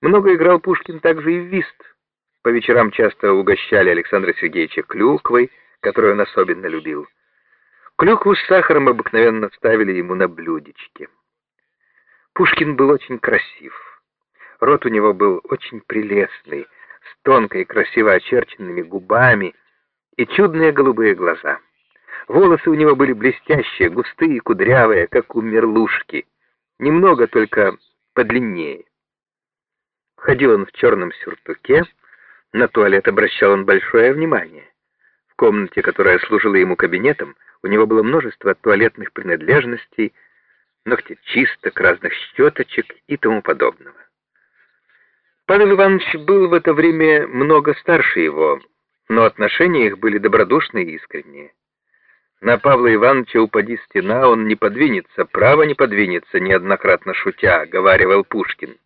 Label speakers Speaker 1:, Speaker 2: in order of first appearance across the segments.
Speaker 1: Много играл Пушкин также и в вист. По вечерам часто угощали Александра Сергеевича клюквой, которую он особенно любил. Клюкву с сахаром обыкновенно ставили ему на блюдечке. Пушкин был очень красив. Рот у него был очень прелестный, с тонкой, красиво очерченными губами и чудные голубые глаза. Волосы у него были блестящие, густые, кудрявые, как у мерлушки, немного только подлиннее. Ходил он в черном сюртуке, на туалет обращал он большое внимание. В комнате, которая служила ему кабинетом, у него было множество туалетных принадлежностей, ногтечисток, разных щеточек и тому подобного. Павел Иванович был в это время много старше его, но отношения их были добродушные и искренние. На Павла Ивановича упади стена, он не подвинется, право не подвинется, неоднократно шутя, говаривал Пушкин.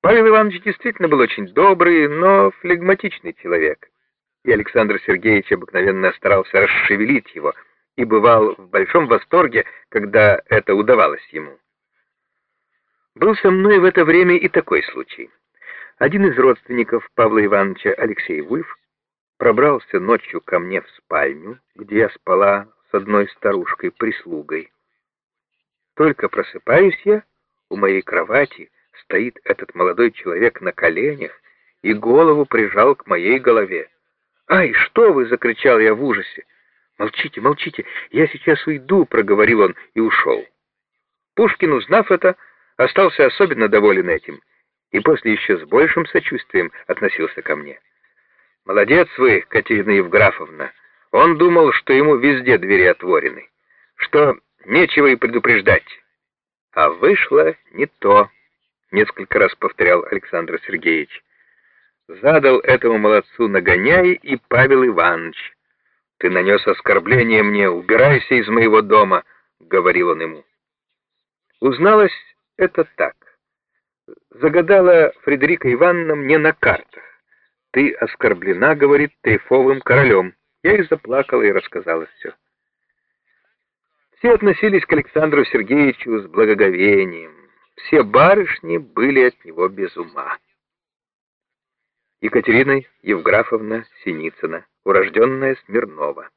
Speaker 1: Павел Иванович действительно был очень добрый, но флегматичный человек, и Александр Сергеевич обыкновенно старался расшевелить его и бывал в большом восторге, когда это удавалось ему. Был со мной в это время и такой случай. Один из родственников Павла Ивановича, Алексей Вульф, пробрался ночью ко мне в спальню, где я спала с одной старушкой-прислугой. Только просыпаюсь я, у моей кровати стоит этот молодой человек на коленях и голову прижал к моей голове. «Ай, что вы!» — закричал я в ужасе. «Молчите, молчите, я сейчас уйду», — проговорил он и ушел. Пушкин, узнав это, остался особенно доволен этим и после еще с большим сочувствием относился ко мне. «Молодец вы, Катерина Евграфовна. Он думал, что ему везде двери отворены, что нечего и предупреждать. А вышло не то», — несколько раз повторял Александр Сергеевич. Задал этому молодцу нагоняй и Павел Иванович. «Ты нанес оскорбление мне, убирайся из моего дома», — говорил он ему. Узналось это так. Загадала Фредерика Ивановна мне на картах. «Ты оскорблена, — говорит, — трефовым королем». Я и заплакала и рассказала все. Все относились к Александру Сергеевичу с благоговением. Все барышни были от него без ума. Екатерина Евграфовна Синицына, урожденная Смирнова.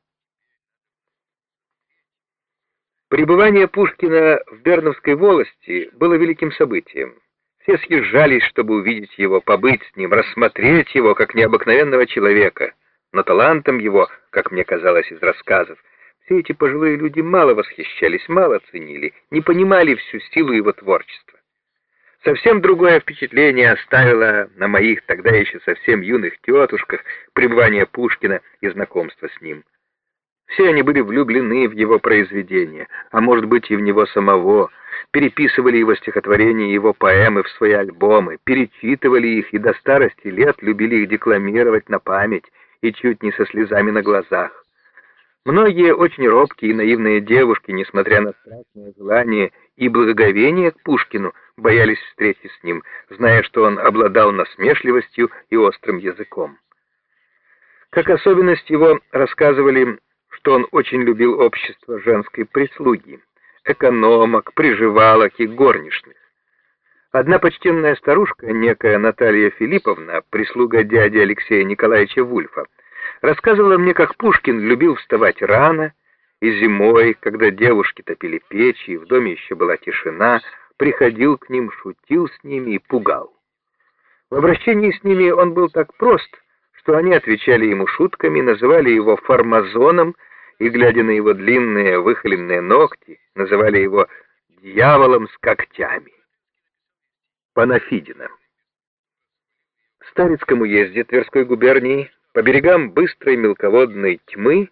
Speaker 1: Пребывание Пушкина в Берновской волости было великим событием. Все съезжались, чтобы увидеть его, побыть с ним, рассмотреть его как необыкновенного человека. Но талантом его, как мне казалось из рассказов, все эти пожилые люди мало восхищались, мало ценили, не понимали всю силу его творчества. Совсем другое впечатление оставило на моих тогда еще совсем юных тетушках пребывание Пушкина и знакомство с ним. Все они были влюблены в его произведения, а может быть и в него самого, переписывали его стихотворения и его поэмы в свои альбомы, перечитывали их и до старости лет любили их декламировать на память и чуть не со слезами на глазах. Многие очень робкие и наивные девушки, несмотря на страстное желание и благоговение к Пушкину, боялись встречи с ним, зная, что он обладал насмешливостью и острым языком. Как особенность его рассказывали что он очень любил общество женской прислуги, экономок, приживалок и горничных. Одна почтенная старушка, некая Наталья Филипповна, прислуга дяди Алексея Николаевича Вульфа, рассказывала мне, как Пушкин любил вставать рано, и зимой, когда девушки топили печи, и в доме еще была тишина, приходил к ним, шутил с ними и пугал. В обращении с ними он был так прост, что они отвечали ему шутками, называли его фармазоном и, глядя на его длинные выхоленные ногти, называли его «дьяволом с когтями». Панафидина. В Старицком уезде Тверской губернии по берегам быстрой мелководной тьмы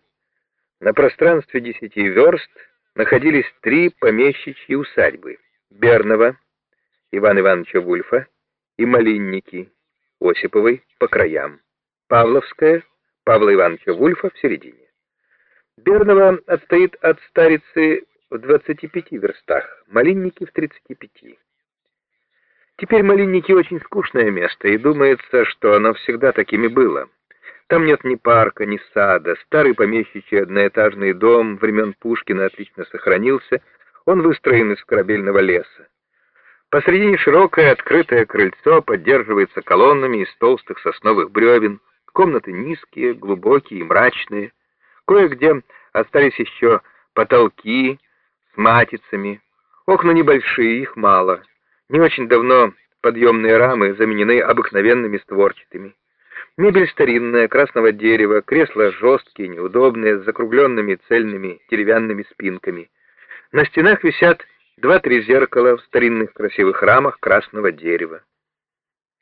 Speaker 1: на пространстве десяти верст находились три помещичьи усадьбы — Бернова, Ивана Ивановича Вульфа и Малинники, Осиповой по краям. Павловская, Павла Ивановича Вульфа в середине. Берново отстоит от Старицы в 25 верстах, Малинники в 35. Теперь Малинники очень скучное место, и думается, что оно всегда такими было. Там нет ни парка, ни сада, старый помещичий одноэтажный дом времен Пушкина отлично сохранился, он выстроен из корабельного леса. Посредине широкое открытое крыльцо поддерживается колоннами из толстых сосновых бревен. Комнаты низкие, глубокие и мрачные. Кое-где остались еще потолки с матицами. Окна небольшие, их мало. Не очень давно подъемные рамы заменены обыкновенными створчатыми. Мебель старинная, красного дерева, кресла жесткие, неудобные, с закругленными цельными деревянными спинками. На стенах висят два-три зеркала в старинных красивых рамах красного дерева.